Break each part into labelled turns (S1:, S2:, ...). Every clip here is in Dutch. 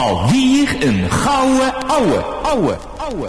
S1: Alweer een gouden ouwe, ouwe, ouwe.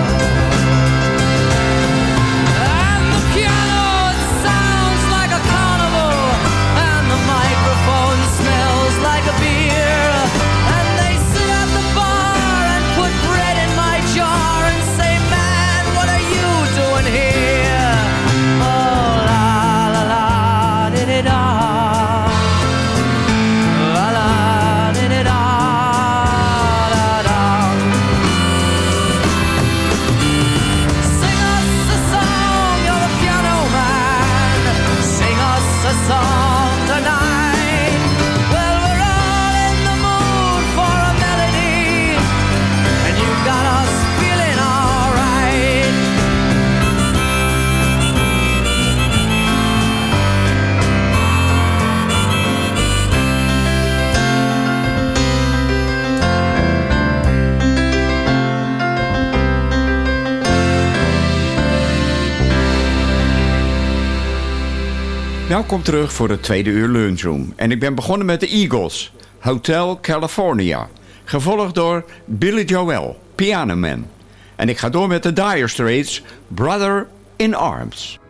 S2: Nou,
S3: Welkom terug voor het tweede uur lunchroom. En ik ben begonnen met de Eagles, Hotel California. Gevolgd door Billy Joel, pianoman En ik ga door met de Dire Straits, Brother in Arms.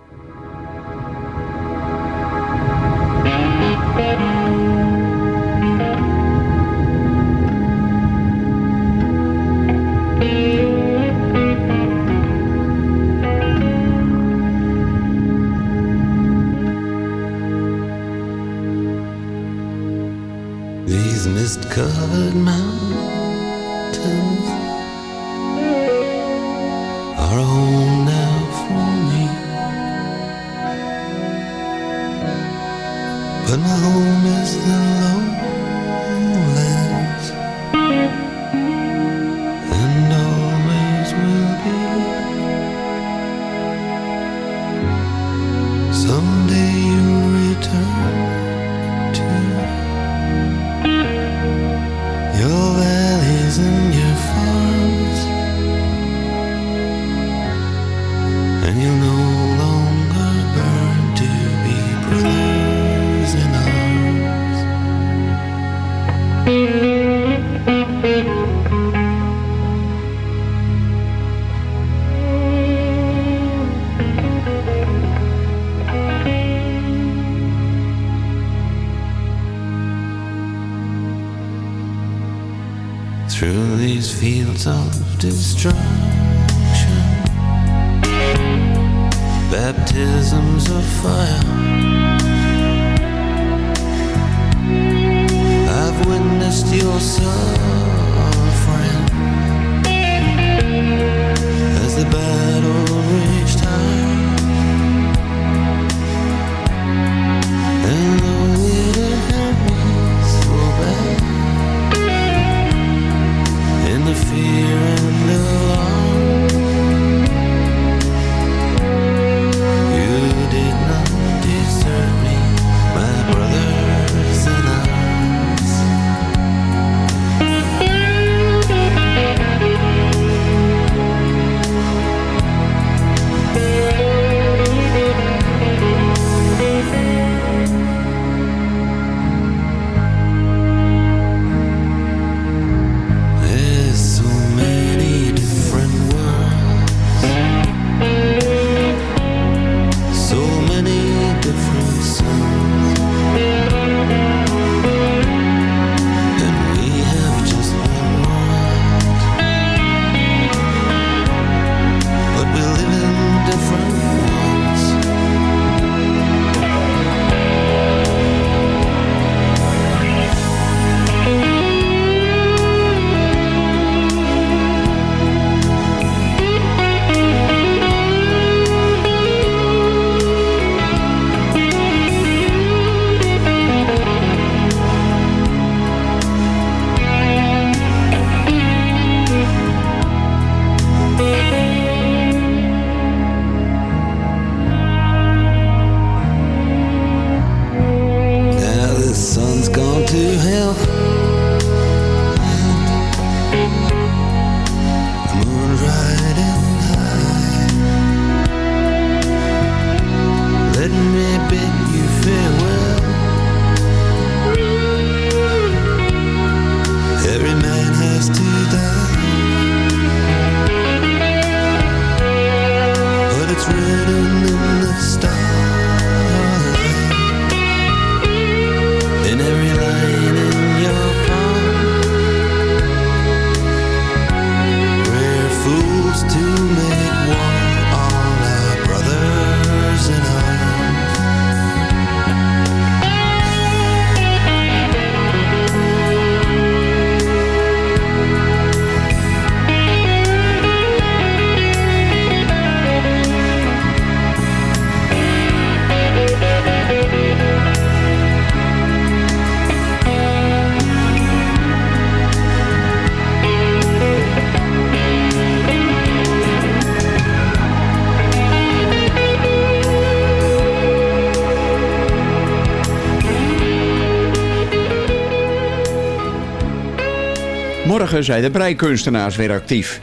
S3: zijn de breikunstenaars weer actief.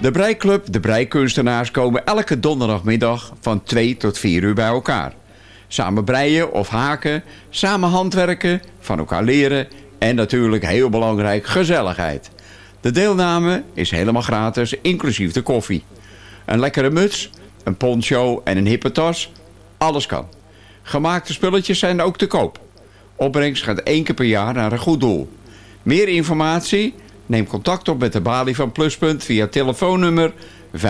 S3: De Breiklub De Breikunstenaars komen elke donderdagmiddag van 2 tot 4 uur bij elkaar.
S4: Samen breien of haken, samen handwerken, van elkaar leren en natuurlijk heel belangrijk gezelligheid. De deelname is helemaal gratis, inclusief de koffie. Een lekkere muts, een poncho en een hippetas, alles kan. Gemaakte spulletjes zijn ook te koop. Opbrengst gaat één keer per jaar naar een goed doel. Meer informatie? Neem contact op met de balie van Pluspunt via telefoonnummer 5740330.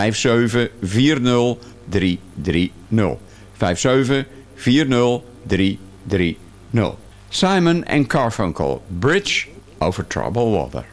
S4: 5740330. Simon en Carfunkel, Bridge over Troubled Water.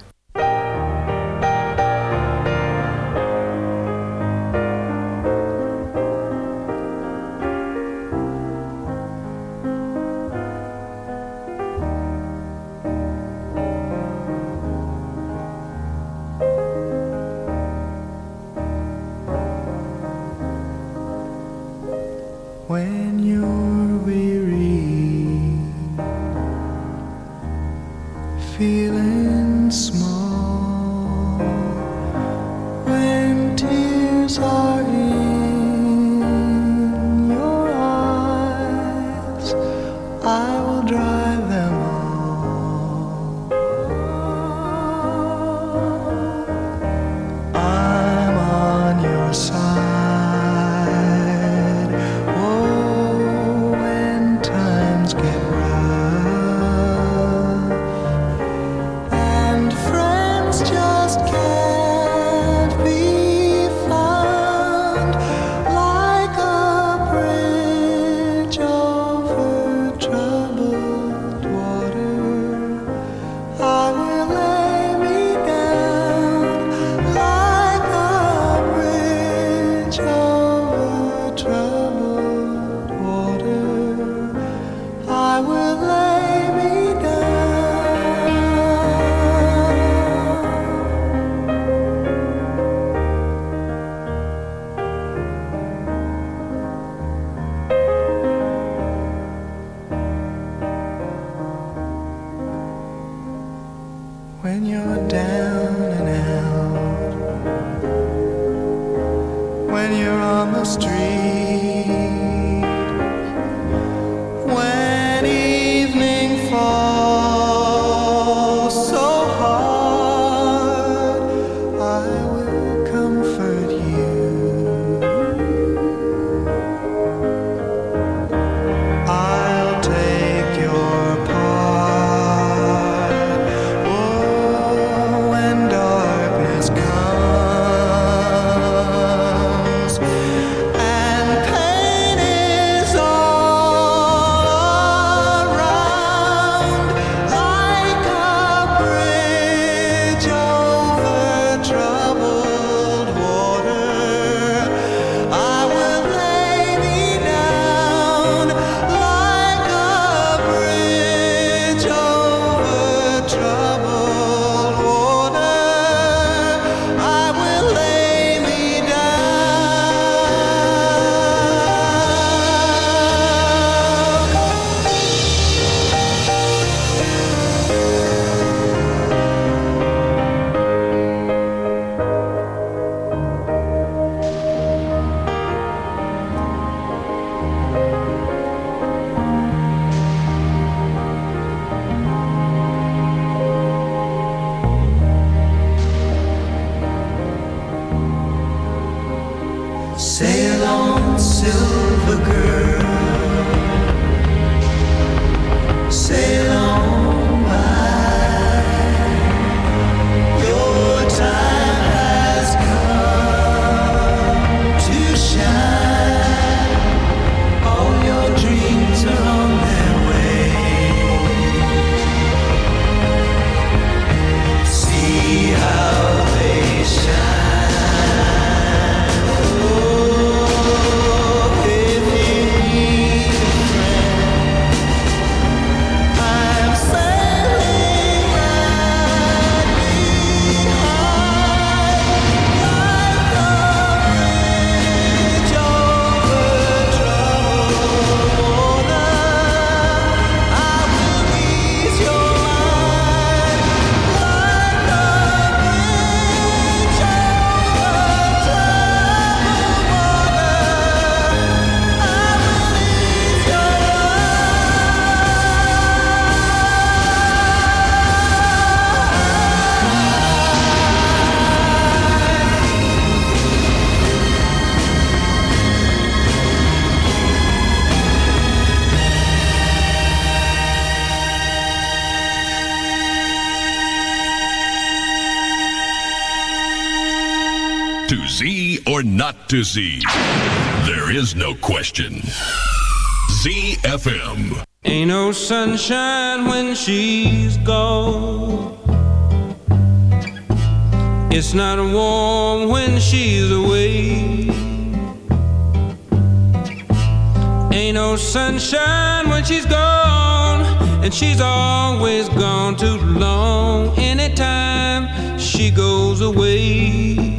S5: To
S6: Z? There is no question. ZFM.
S7: Ain't no sunshine when she's gone. It's not warm when she's away. Ain't no sunshine when she's gone, and she's always gone too long. Anytime she goes away,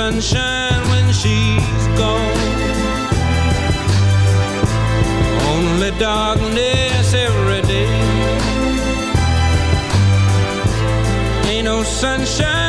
S7: sunshine when she's gone. Only darkness every day. Ain't no sunshine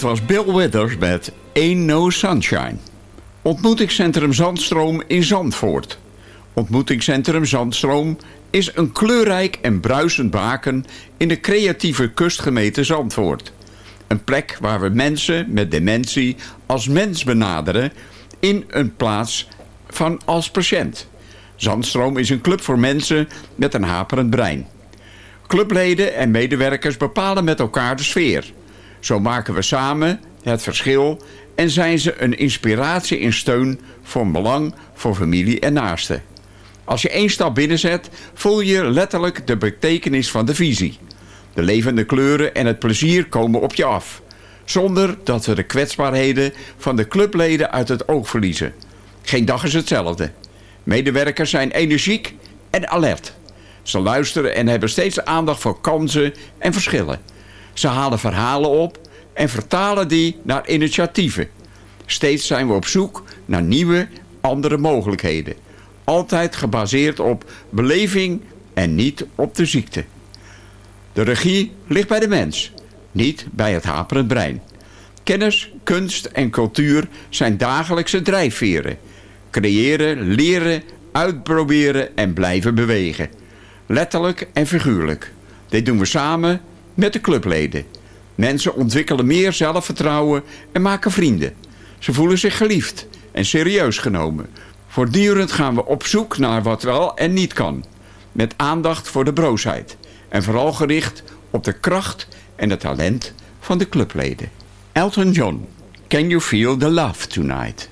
S1: Dit was Bill Withers met Ain't No Sunshine. Ontmoetingscentrum Zandstroom in Zandvoort. Ontmoetingscentrum Zandstroom is een kleurrijk en bruisend baken in de creatieve kustgemeente Zandvoort. Een plek waar we mensen met dementie als mens benaderen in een plaats van als patiënt. Zandstroom is een club voor mensen met een haperend brein. Clubleden en medewerkers bepalen met elkaar de sfeer. Zo maken we samen het verschil en zijn ze een inspiratie en steun voor belang voor familie en naasten. Als je één stap binnenzet, voel je letterlijk de betekenis van de visie. De levende kleuren en het plezier komen op je af. Zonder dat we de kwetsbaarheden van de clubleden uit het oog verliezen. Geen dag is hetzelfde. Medewerkers zijn energiek en alert. Ze luisteren en hebben steeds aandacht voor kansen en verschillen. Ze halen verhalen op en vertalen die naar initiatieven. Steeds zijn we op zoek naar nieuwe, andere mogelijkheden. Altijd gebaseerd op beleving en niet op de ziekte. De regie ligt bij de mens, niet bij het haperend brein. Kennis, kunst en cultuur zijn dagelijkse drijfveren. Creëren, leren, uitproberen en blijven bewegen. Letterlijk en figuurlijk. Dit doen we samen met de clubleden. Mensen ontwikkelen meer zelfvertrouwen en maken vrienden. Ze voelen zich geliefd en serieus genomen. Voortdurend gaan we op zoek naar wat wel en niet kan. Met aandacht voor de broosheid. En vooral gericht op de kracht en het talent van de clubleden. Elton John, Can You Feel the Love Tonight?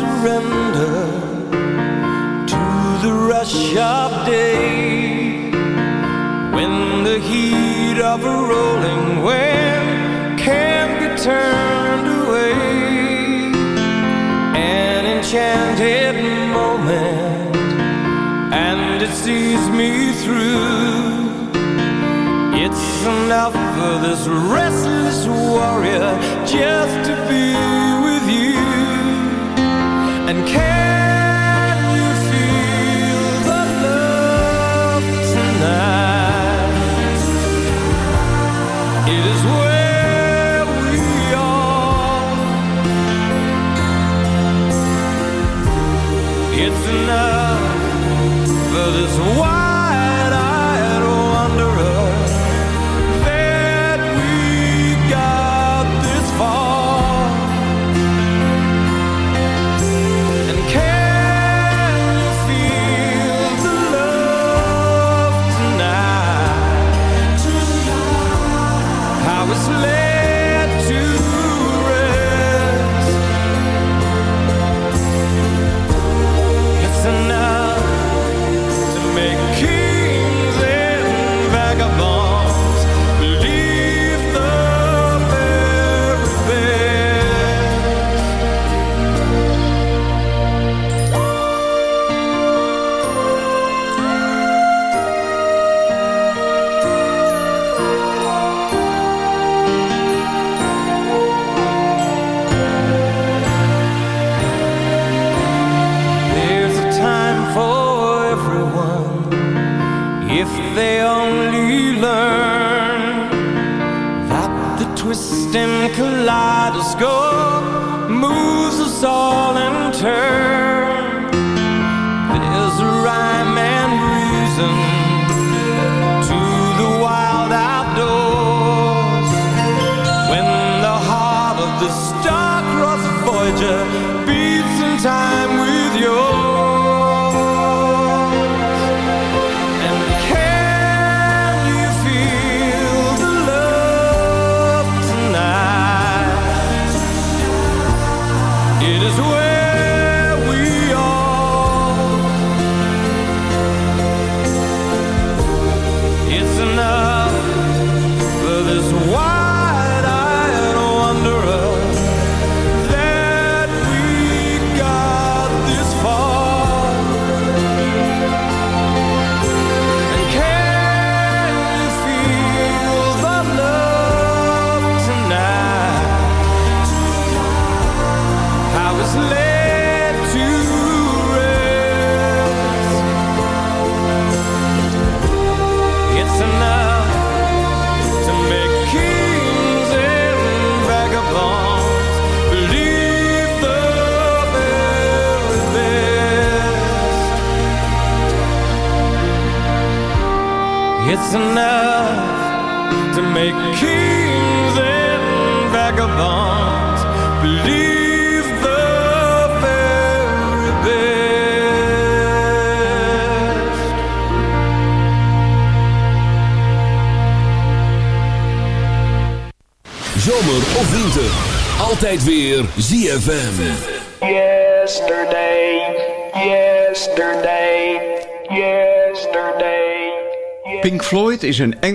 S8: Surrender to the rush of day when the heat of a rolling wave can't be turned away. An enchanted moment, and it sees me through. It's enough for this restless warrior and care.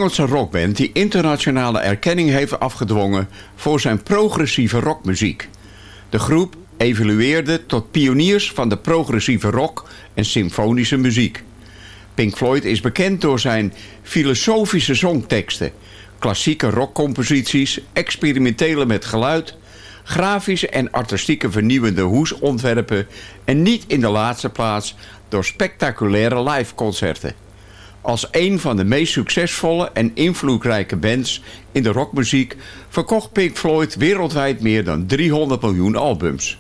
S8: Engelse rockband die internationale erkenning heeft afgedwongen voor zijn progressieve rockmuziek. De groep evolueerde tot pioniers van de progressieve rock en symfonische muziek. Pink Floyd is bekend door zijn filosofische zongteksten, klassieke rockcomposities, experimentele met geluid, grafische en artistieke vernieuwende hoesontwerpen en niet in de laatste plaats door spectaculaire liveconcerten als een van de meest succesvolle en invloedrijke bands in de rockmuziek... verkocht Pink Floyd wereldwijd meer dan 300 miljoen albums.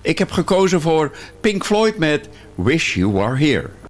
S8: Ik heb gekozen voor Pink Floyd met Wish You Were Here.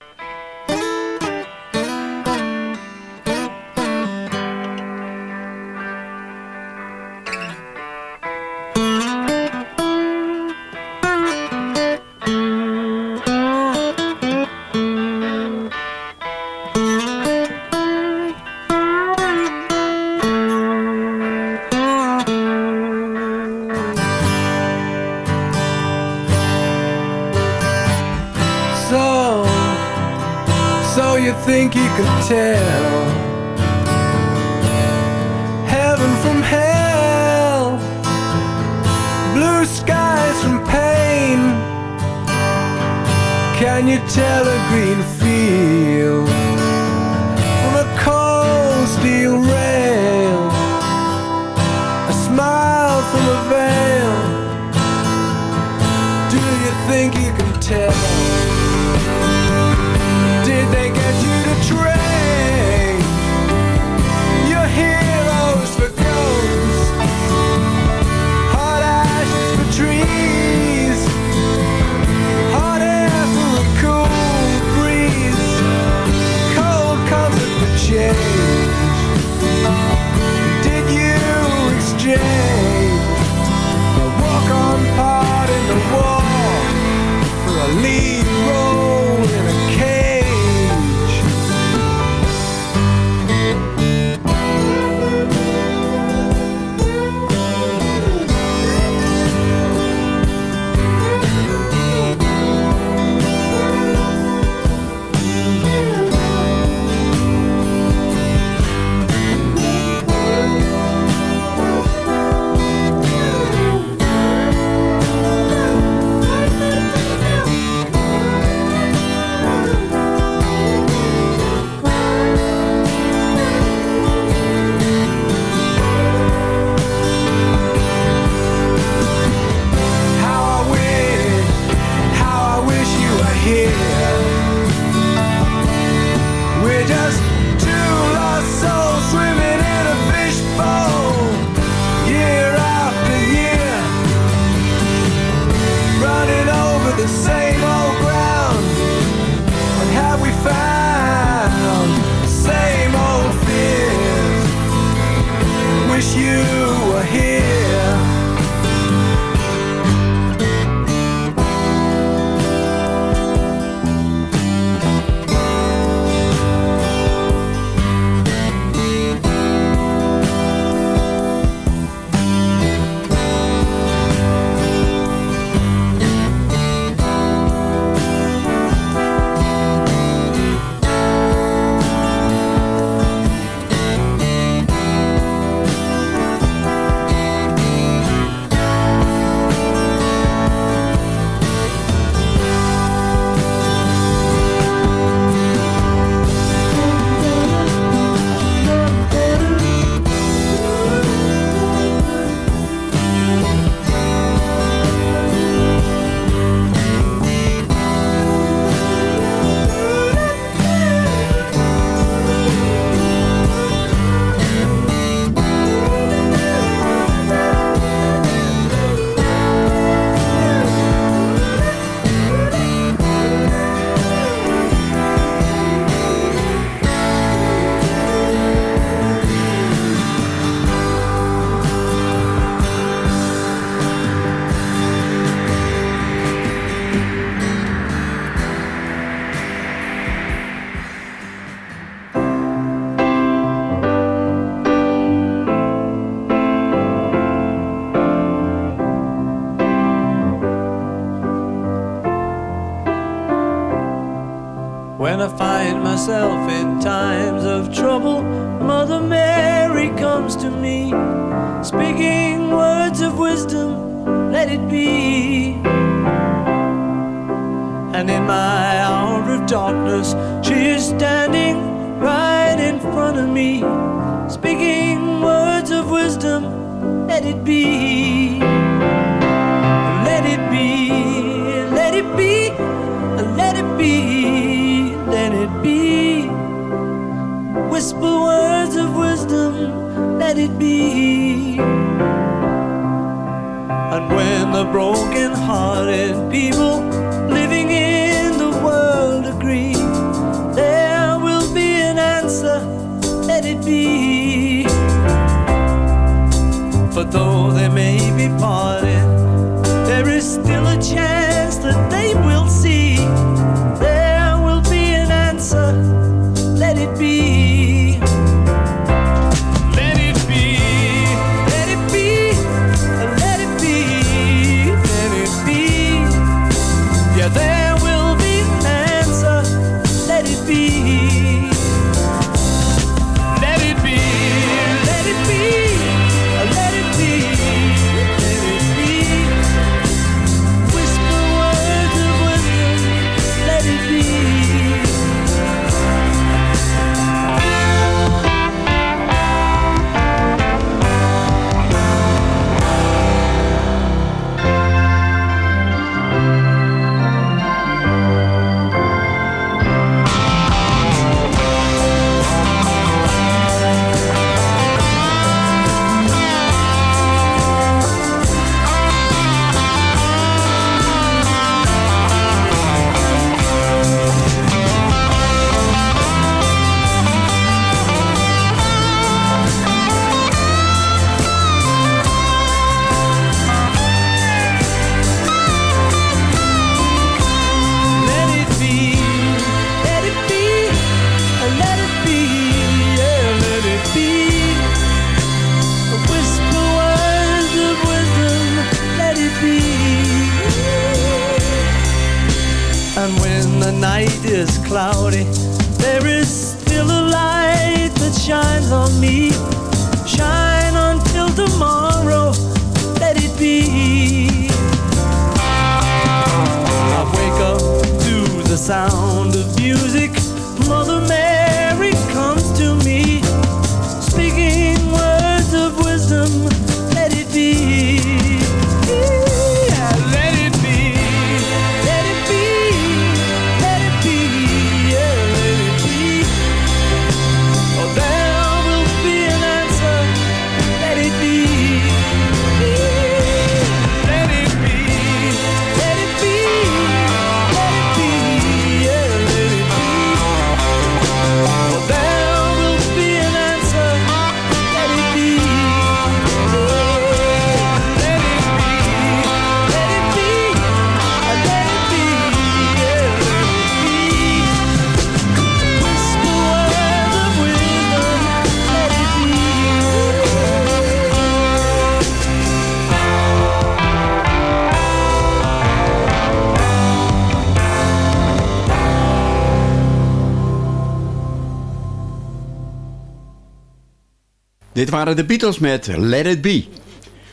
S1: Dit waren de Beatles met Let It Be.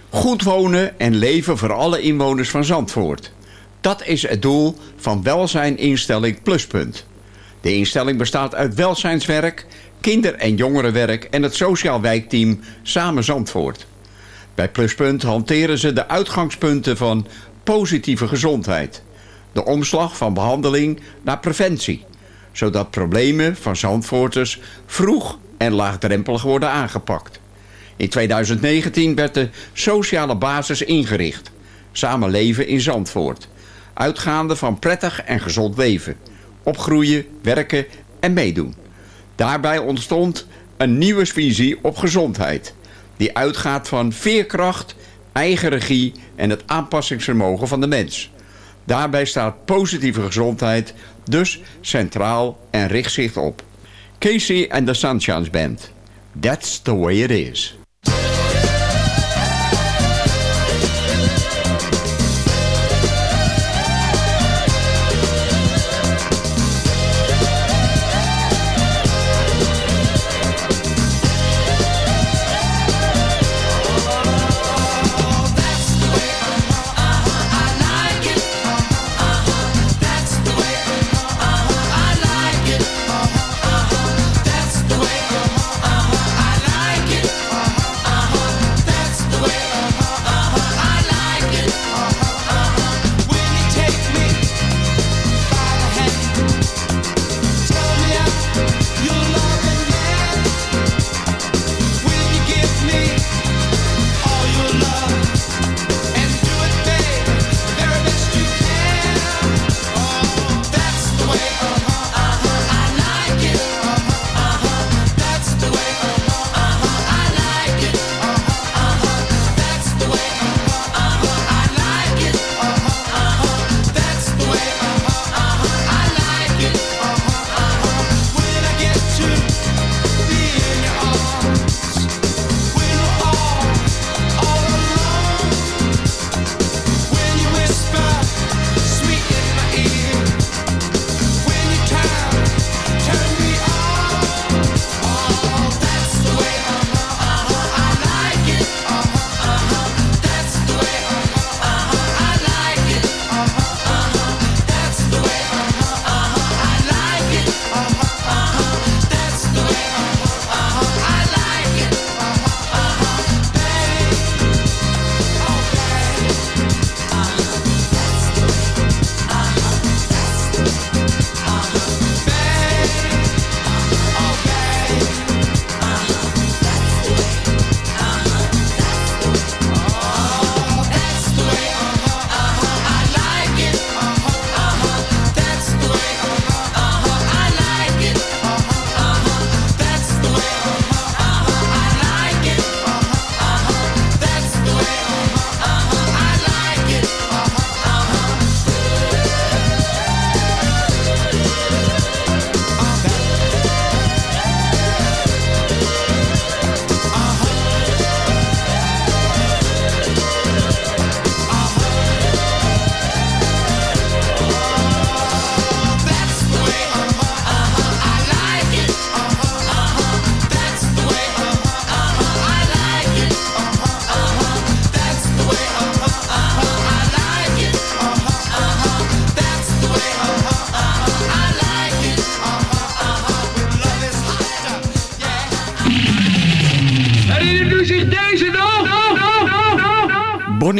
S1: Goed wonen en leven voor alle inwoners van Zandvoort. Dat is het doel van welzijninstelling Pluspunt. De instelling bestaat uit welzijnswerk, kinder- en jongerenwerk... en het sociaal wijkteam Samen Zandvoort. Bij Pluspunt hanteren ze de uitgangspunten van positieve gezondheid. De omslag van behandeling naar preventie zodat problemen van zandvoorters vroeg en laagdrempelig worden aangepakt. In 2019 werd de sociale basis ingericht. Samenleven in Zandvoort. Uitgaande van prettig en gezond leven. Opgroeien, werken en meedoen. Daarbij ontstond een nieuwe visie op gezondheid. Die uitgaat van veerkracht, eigen regie en het aanpassingsvermogen van de mens. Daarbij staat positieve gezondheid dus centraal en richt zich op Casey and the Sunshine Band. That's the way it is.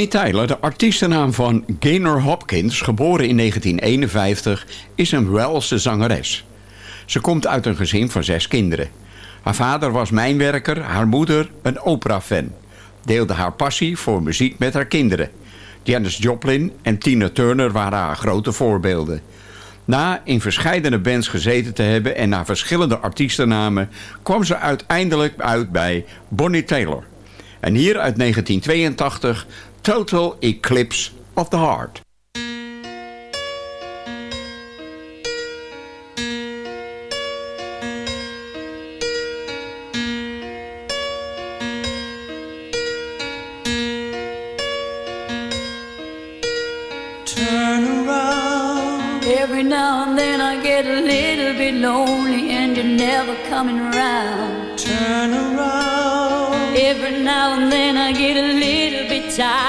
S1: Tyler, de artiestennaam van Gaynor Hopkins, geboren in 1951, is een Welse zangeres. Ze komt uit een gezin van zes kinderen. Haar vader was mijnwerker, haar moeder een opera-fan. Deelde haar passie voor muziek met haar kinderen. Janis Joplin en Tina Turner waren haar grote voorbeelden. Na in verschillende bands gezeten te hebben en naar verschillende artiestennamen... kwam ze uiteindelijk uit bij Bonnie Taylor. En hier uit 1982 Total Eclipse of the Heart.
S2: Turn around.
S9: Every now and then I get a little bit lonely and you're never coming around.
S2: Turn around.
S9: Every now and then I get a little bit tired of listening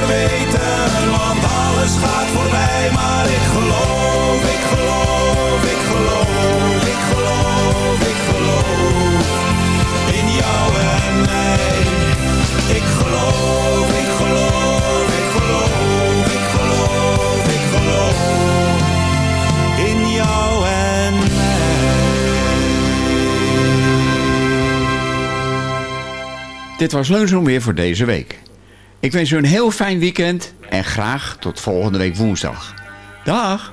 S4: Zeker weten, want alles gaat voorbij. Maar ik geloof, ik geloof, ik geloof, ik geloof, ik geloof in jou en mij. Ik geloof, ik geloof, ik geloof, ik geloof, ik geloof in jou en
S10: Dit was Leunzoom weer voor deze week. Ik wens u een heel fijn weekend en graag tot volgende week woensdag. Dag!